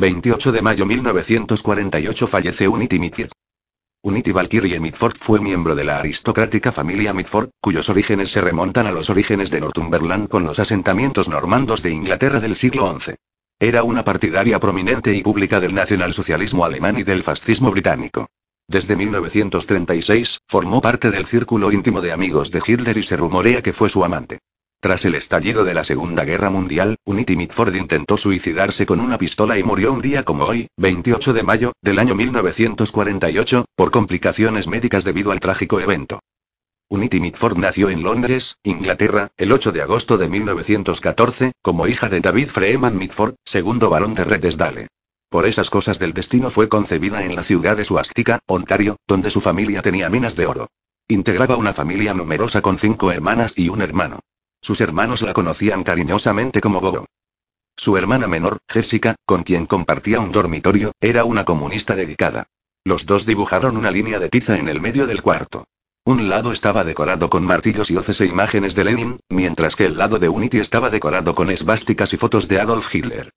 28 de mayo 1948 fallece Unity Mitford. Unity Valkyrie Mitford fue miembro de la aristocrática familia Mitford, cuyos orígenes se remontan a los orígenes de Northumberland con los asentamientos normandos de Inglaterra del siglo XI. Era una partidaria prominente y pública del nacionalsocialismo alemán y del fascismo británico. Desde 1936, formó parte del círculo íntimo de amigos de Hitler y se rumorea que fue su amante. Tras el estallido de la Segunda Guerra Mundial, Unity Mitford intentó suicidarse con una pistola y murió un día como hoy, 28 de mayo, del año 1948, por complicaciones médicas debido al trágico evento. Unity Mitford nació en Londres, Inglaterra, el 8 de agosto de 1914, como hija de David Freeman Mitford, segundo barón de Redesdale. Por esas cosas del destino fue concebida en la ciudad de Suastika, Ontario, donde su familia tenía minas de oro. Integraba una familia numerosa con cinco hermanas y un hermano. Sus hermanos la conocían cariñosamente como Gogo. Su hermana menor, Jessica, con quien compartía un dormitorio, era una comunista dedicada. Los dos dibujaron una línea de tiza en el medio del cuarto. Un lado estaba decorado con martillos y hoces e imágenes de Lenin, mientras que el lado de Unity estaba decorado con esvásticas y fotos de Adolf Hitler.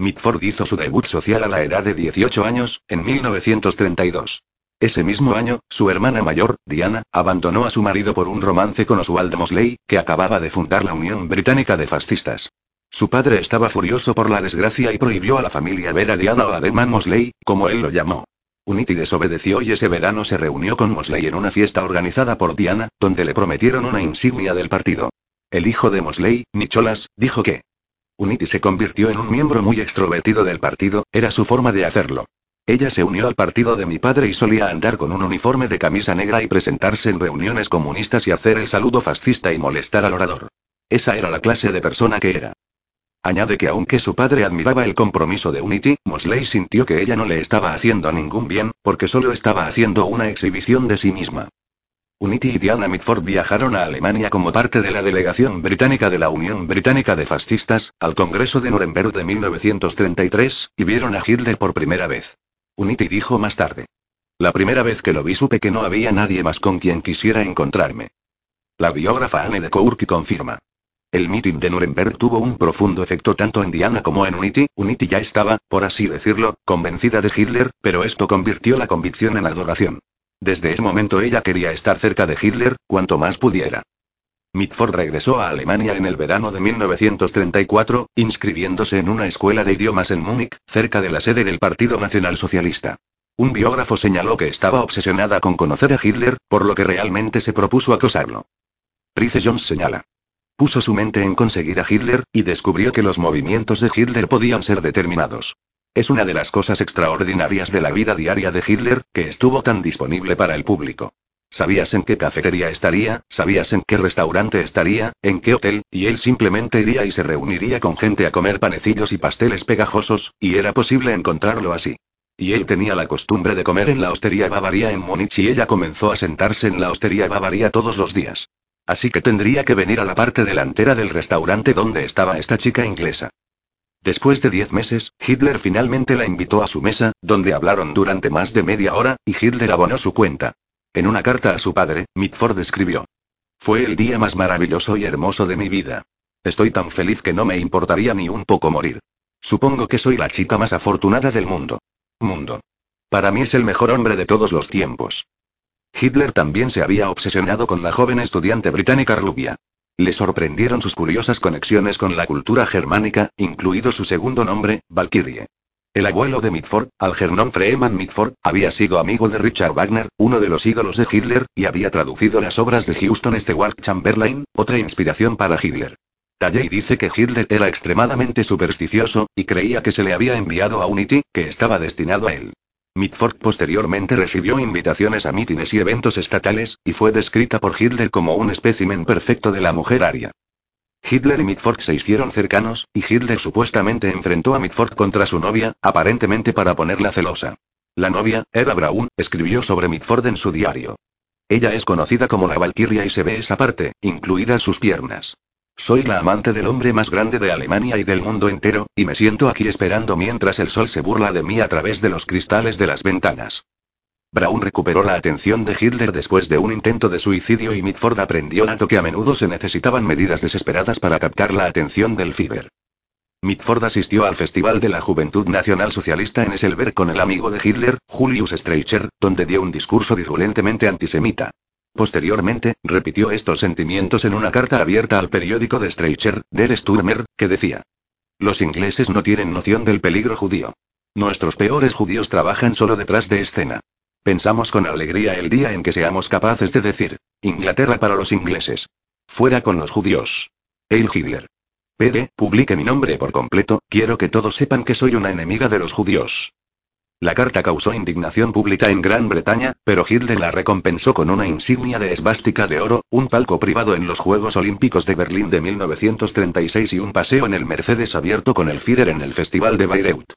Mitford hizo su debut social a la edad de 18 años, en 1932. Ese mismo año, su hermana mayor, Diana, abandonó a su marido por un romance con Oswald Mosley, que acababa de fundar la Unión Británica de Fascistas. Su padre estaba furioso por la desgracia y prohibió a la familia ver a Diana o a Deman Mosley, como él lo llamó. Unity desobedeció y ese verano se reunió con Mosley en una fiesta organizada por Diana, donde le prometieron una insignia del partido. El hijo de Mosley, Nicholas, dijo que Unity se convirtió en un miembro muy extrovertido del partido, era su forma de hacerlo. Ella se unió al partido de mi padre y solía andar con un uniforme de camisa negra y presentarse en reuniones comunistas y hacer el saludo fascista y molestar al orador. Esa era la clase de persona que era. Añade que aunque su padre admiraba el compromiso de Unity, Mosley sintió que ella no le estaba haciendo ningún bien, porque solo estaba haciendo una exhibición de sí misma. Unity y Diana Mitford viajaron a Alemania como parte de la delegación británica de la Unión Británica de Fascistas, al Congreso de Nuremberg de 1933, y vieron a Hitler por primera vez. Unity dijo más tarde. La primera vez que lo vi supe que no había nadie más con quien quisiera encontrarme. La biógrafa Anne de Kourki confirma. El mitin de Nuremberg tuvo un profundo efecto tanto en Diana como en Unity. Unity ya estaba, por así decirlo, convencida de Hitler, pero esto convirtió la convicción en adoración. Desde ese momento ella quería estar cerca de Hitler, cuanto más pudiera. Mitford regresó a Alemania en el verano de 1934, inscribiéndose en una escuela de idiomas en Múnich, cerca de la sede del Partido Nacional Socialista. Un biógrafo señaló que estaba obsesionada con conocer a Hitler, por lo que realmente se propuso acosarlo. Price Jones señala. Puso su mente en conseguir a Hitler, y descubrió que los movimientos de Hitler podían ser determinados. Es una de las cosas extraordinarias de la vida diaria de Hitler, que estuvo tan disponible para el público. Sabías en qué cafetería estaría, sabías en qué restaurante estaría, en qué hotel, y él simplemente iría y se reuniría con gente a comer panecillos y pasteles pegajosos, y era posible encontrarlo así. Y él tenía la costumbre de comer en la hostería Bavaria en Múnich y ella comenzó a sentarse en la hostería Bavaria todos los días. Así que tendría que venir a la parte delantera del restaurante donde estaba esta chica inglesa. Después de diez meses, Hitler finalmente la invitó a su mesa, donde hablaron durante más de media hora, y Hitler abonó su cuenta. En una carta a su padre, Mitford escribió. Fue el día más maravilloso y hermoso de mi vida. Estoy tan feliz que no me importaría ni un poco morir. Supongo que soy la chica más afortunada del mundo. Mundo. Para mí es el mejor hombre de todos los tiempos. Hitler también se había obsesionado con la joven estudiante británica rubia. Le sorprendieron sus curiosas conexiones con la cultura germánica, incluido su segundo nombre, Valkyrie. El abuelo de Mitford, Algernon Freeman Mitford, había sido amigo de Richard Wagner, uno de los ídolos de Hitler, y había traducido las obras de Houston Stewart Chamberlain, otra inspiración para Hitler. Talley dice que Hitler era extremadamente supersticioso, y creía que se le había enviado a Unity, que estaba destinado a él. Mitford posteriormente recibió invitaciones a mítines y eventos estatales, y fue descrita por Hitler como un espécimen perfecto de la mujer aria. Hitler y Mitford se hicieron cercanos, y Hitler supuestamente enfrentó a Mitford contra su novia, aparentemente para ponerla celosa. La novia, Eva Braun, escribió sobre Mitford en su diario. Ella es conocida como la Valkyria y se ve esa parte, incluidas sus piernas. Soy la amante del hombre más grande de Alemania y del mundo entero, y me siento aquí esperando mientras el sol se burla de mí a través de los cristales de las ventanas. Braun recuperó la atención de Hitler después de un intento de suicidio y Mitford aprendió nato que a menudo se necesitaban medidas desesperadas para captar la atención del Führer. Mitford asistió al Festival de la Juventud Nacional Socialista en Esselberg con el amigo de Hitler, Julius Streicher, donde dio un discurso virulentemente antisemita. Posteriormente, repitió estos sentimientos en una carta abierta al periódico de Streicher, Der Stürmer, que decía: Los ingleses no tienen noción del peligro judío. Nuestros peores judíos trabajan solo detrás de escena. Pensamos con alegría el día en que seamos capaces de decir: Inglaterra para los ingleses. Fuera con los judíos. Heil Hitler. PD, publique mi nombre por completo, quiero que todos sepan que soy una enemiga de los judíos. La carta causó indignación pública en Gran Bretaña, pero Hitler la recompensó con una insignia de esvástica de oro, un palco privado en los Juegos Olímpicos de Berlín de 1936 y un paseo en el Mercedes abierto con el Führer en el Festival de Bayreuth.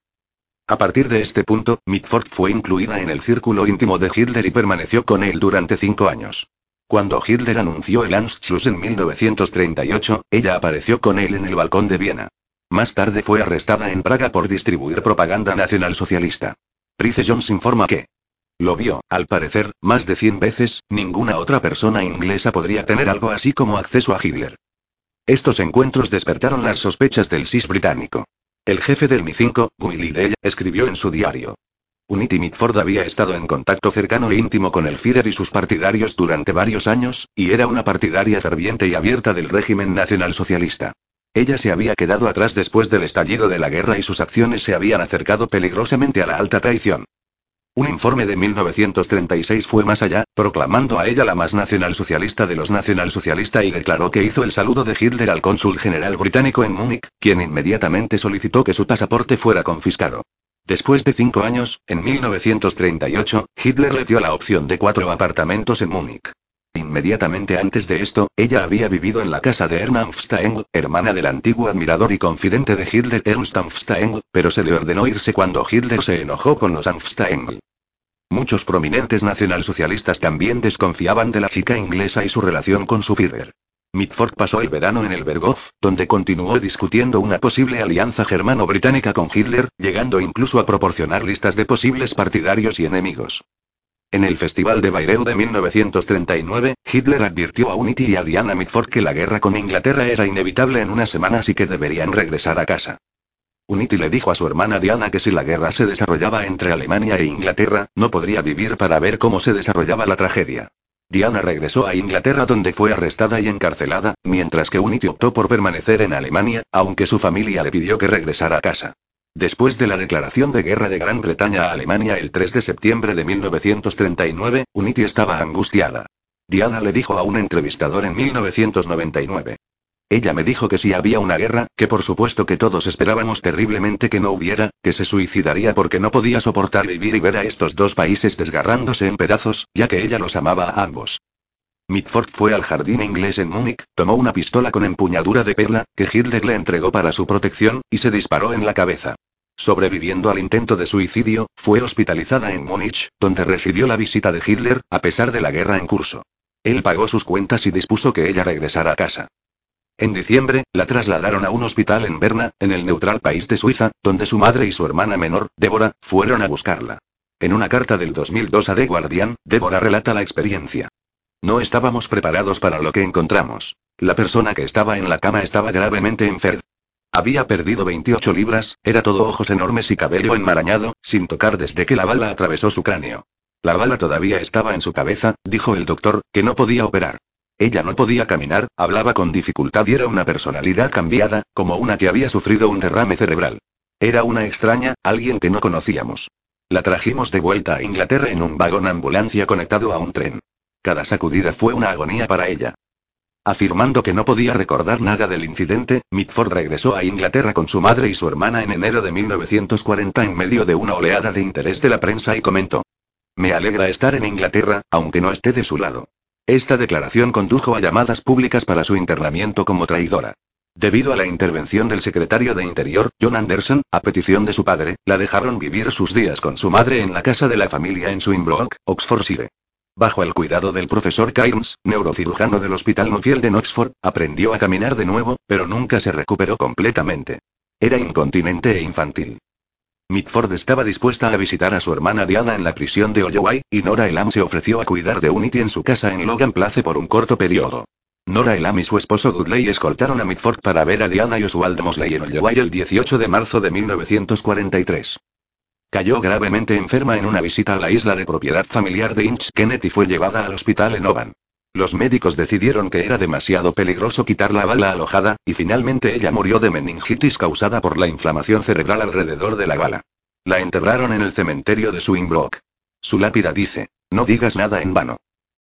A partir de este punto, Mitford fue incluida en el círculo íntimo de Hitler y permaneció con él durante cinco años. Cuando Hitler anunció el Anschluss en 1938, ella apareció con él en el balcón de Viena. Más tarde fue arrestada en Praga por distribuir propaganda nacionalsocialista. Price Jones informa que lo vio, al parecer, más de 100 veces, ninguna otra persona inglesa podría tener algo así como acceso a Hitler. Estos encuentros despertaron las sospechas del SIS británico. El jefe del MI5, Willy Day, escribió en su diario. Unity Mitford había estado en contacto cercano e íntimo con el Führer y sus partidarios durante varios años, y era una partidaria ferviente y abierta del régimen nacionalsocialista. Ella se había quedado atrás después del estallido de la guerra y sus acciones se habían acercado peligrosamente a la alta traición. Un informe de 1936 fue más allá, proclamando a ella la más nacionalsocialista de los nacionalsocialistas y declaró que hizo el saludo de Hitler al cónsul general británico en Múnich, quien inmediatamente solicitó que su pasaporte fuera confiscado. Después de cinco años, en 1938, Hitler le dio la opción de cuatro apartamentos en Múnich. Inmediatamente antes de esto, ella había vivido en la casa de Erna Amfstaeng, hermana del antiguo admirador y confidente de Hitler Ernst Amfstaeng, pero se le ordenó irse cuando Hitler se enojó con los Amfstaeng. Muchos prominentes nacionalsocialistas también desconfiaban de la chica inglesa y su relación con su Führer. Mitford pasó el verano en el Berghof, donde continuó discutiendo una posible alianza germano-británica con Hitler, llegando incluso a proporcionar listas de posibles partidarios y enemigos. En el Festival de Bayreuth de 1939, Hitler advirtió a Unity y a Diana Mitford que la guerra con Inglaterra era inevitable en unas semanas y que deberían regresar a casa. Unity le dijo a su hermana Diana que si la guerra se desarrollaba entre Alemania e Inglaterra, no podría vivir para ver cómo se desarrollaba la tragedia. Diana regresó a Inglaterra donde fue arrestada y encarcelada, mientras que Unity optó por permanecer en Alemania, aunque su familia le pidió que regresara a casa. Después de la declaración de guerra de Gran Bretaña a Alemania el 3 de septiembre de 1939, Unity estaba angustiada. Diana le dijo a un entrevistador en 1999. Ella me dijo que si había una guerra, que por supuesto que todos esperábamos terriblemente que no hubiera, que se suicidaría porque no podía soportar vivir y ver a estos dos países desgarrándose en pedazos, ya que ella los amaba a ambos. Mitford fue al jardín inglés en Múnich, tomó una pistola con empuñadura de perla, que Hitler le entregó para su protección, y se disparó en la cabeza. Sobreviviendo al intento de suicidio, fue hospitalizada en Múnich, donde recibió la visita de Hitler, a pesar de la guerra en curso. Él pagó sus cuentas y dispuso que ella regresara a casa. En diciembre, la trasladaron a un hospital en Berna, en el neutral país de Suiza, donde su madre y su hermana menor, Débora, fueron a buscarla. En una carta del 2002 a The Guardian, Débora relata la experiencia. No estábamos preparados para lo que encontramos. La persona que estaba en la cama estaba gravemente enferma. Había perdido 28 libras, era todo ojos enormes y cabello enmarañado, sin tocar desde que la bala atravesó su cráneo. La bala todavía estaba en su cabeza, dijo el doctor, que no podía operar. Ella no podía caminar, hablaba con dificultad y era una personalidad cambiada, como una que había sufrido un derrame cerebral. Era una extraña, alguien que no conocíamos. La trajimos de vuelta a Inglaterra en un vagón ambulancia conectado a un tren. Cada sacudida fue una agonía para ella. Afirmando que no podía recordar nada del incidente, Mitford regresó a Inglaterra con su madre y su hermana en enero de 1940 en medio de una oleada de interés de la prensa y comentó. Me alegra estar en Inglaterra, aunque no esté de su lado. Esta declaración condujo a llamadas públicas para su internamiento como traidora. Debido a la intervención del secretario de Interior, John Anderson, a petición de su padre, la dejaron vivir sus días con su madre en la casa de la familia en Swinbrook, Oxfordshire. Bajo el cuidado del profesor Cairns, neurocirujano del Hospital Nuffield en Oxford, aprendió a caminar de nuevo, pero nunca se recuperó completamente. Era incontinente e infantil. Mitford estaba dispuesta a visitar a su hermana Diana en la prisión de Holloway, y Nora Elam se ofreció a cuidar de Unity en su casa en Logan Place por un corto periodo. Nora Elam y su esposo Dudley escoltaron a Mitford para ver a Diana y Oswald Mosley en Ojai el 18 de marzo de 1943. Cayó gravemente enferma en una visita a la isla de propiedad familiar de Inch Kenneth y fue llevada al hospital en Oban. Los médicos decidieron que era demasiado peligroso quitar la bala alojada, y finalmente ella murió de meningitis causada por la inflamación cerebral alrededor de la bala. La enterraron en el cementerio de Swinbrook. Su lápida dice, no digas nada en vano.